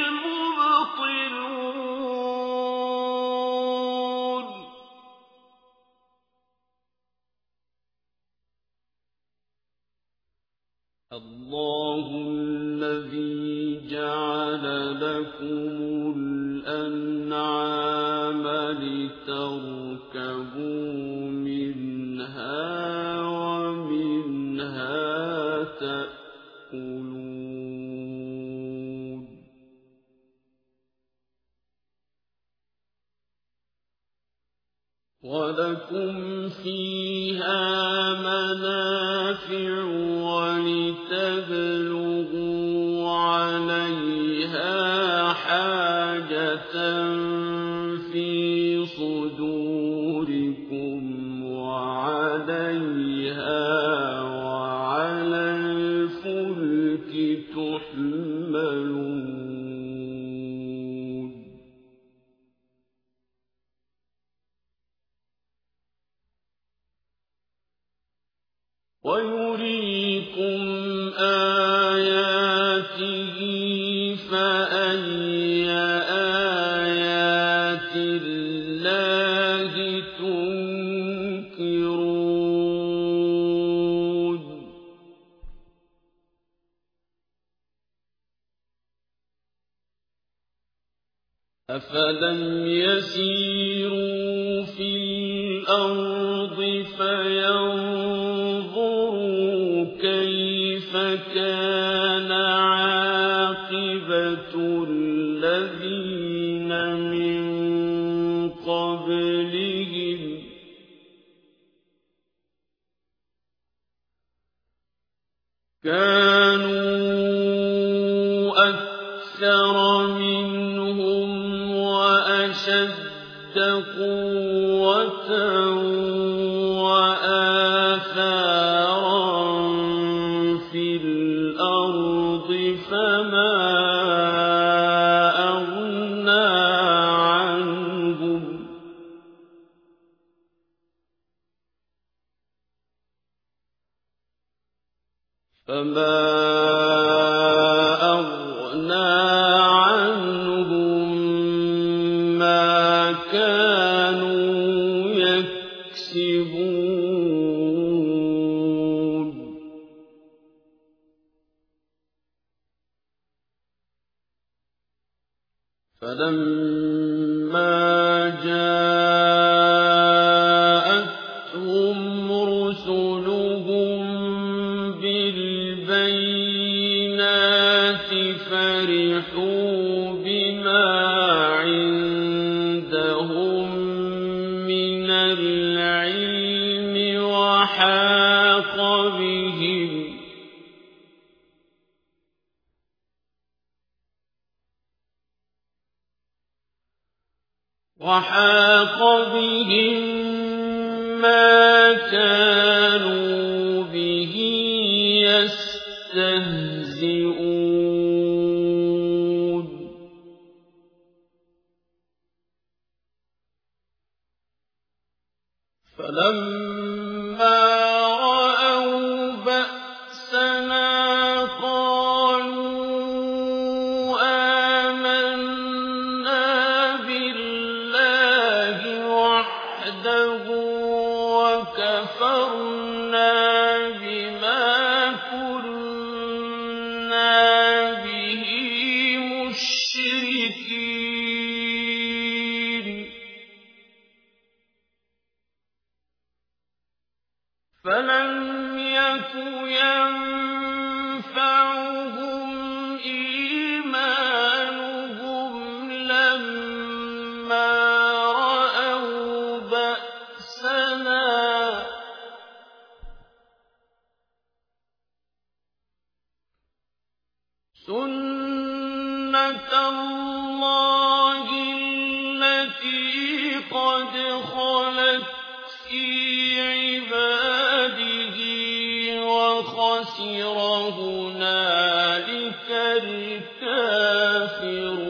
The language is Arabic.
الْمُبْطِلُونَ اللَّهُ الَّذِي جَعَلَ لَكُمُ الْأَنْعَامَ وَلَكُمْ فِيهَا مَنَافِعُ وَلِتَبْلُغُوا وَيُرِيكُمْ آيَاتِهِ فَأَيَّ آيَاتِ اللَّهِ تُنكِرُونَ أَفَلَمْ يَسِيرُوا فِي الْأَرْضِ فَيَنظُرُوا كَانَ عَاقِبَةُ الَّذِينَ مِن قَبْلِهِمْ ۚ. كَانُوا أَكْثَرَ مِنْهُمْ وَأَشَدَّ قُوَّةً الْأَرْضِ فَمَا أَغْنَىٰ عَنْهُم. مَّا كَانُوا يَكْسِبُونَ. فَلَمَّا جَاءَتْهُمْ رُسُلُهُم بِالْبَيِّنَاتِ فَرِحُوا بِمَا عِندَهُم مِّنَ الْعِلْمِ وَحَاقَ بِهِم مَّا كَانُوا بِهِ يَسْتَهْزِئُونَ. فَلَمَّا فلم يك ينفعهم إيمانهم لما رأوا بأسنا سنة الله التي قد خلت في خسر هنالك الكافرون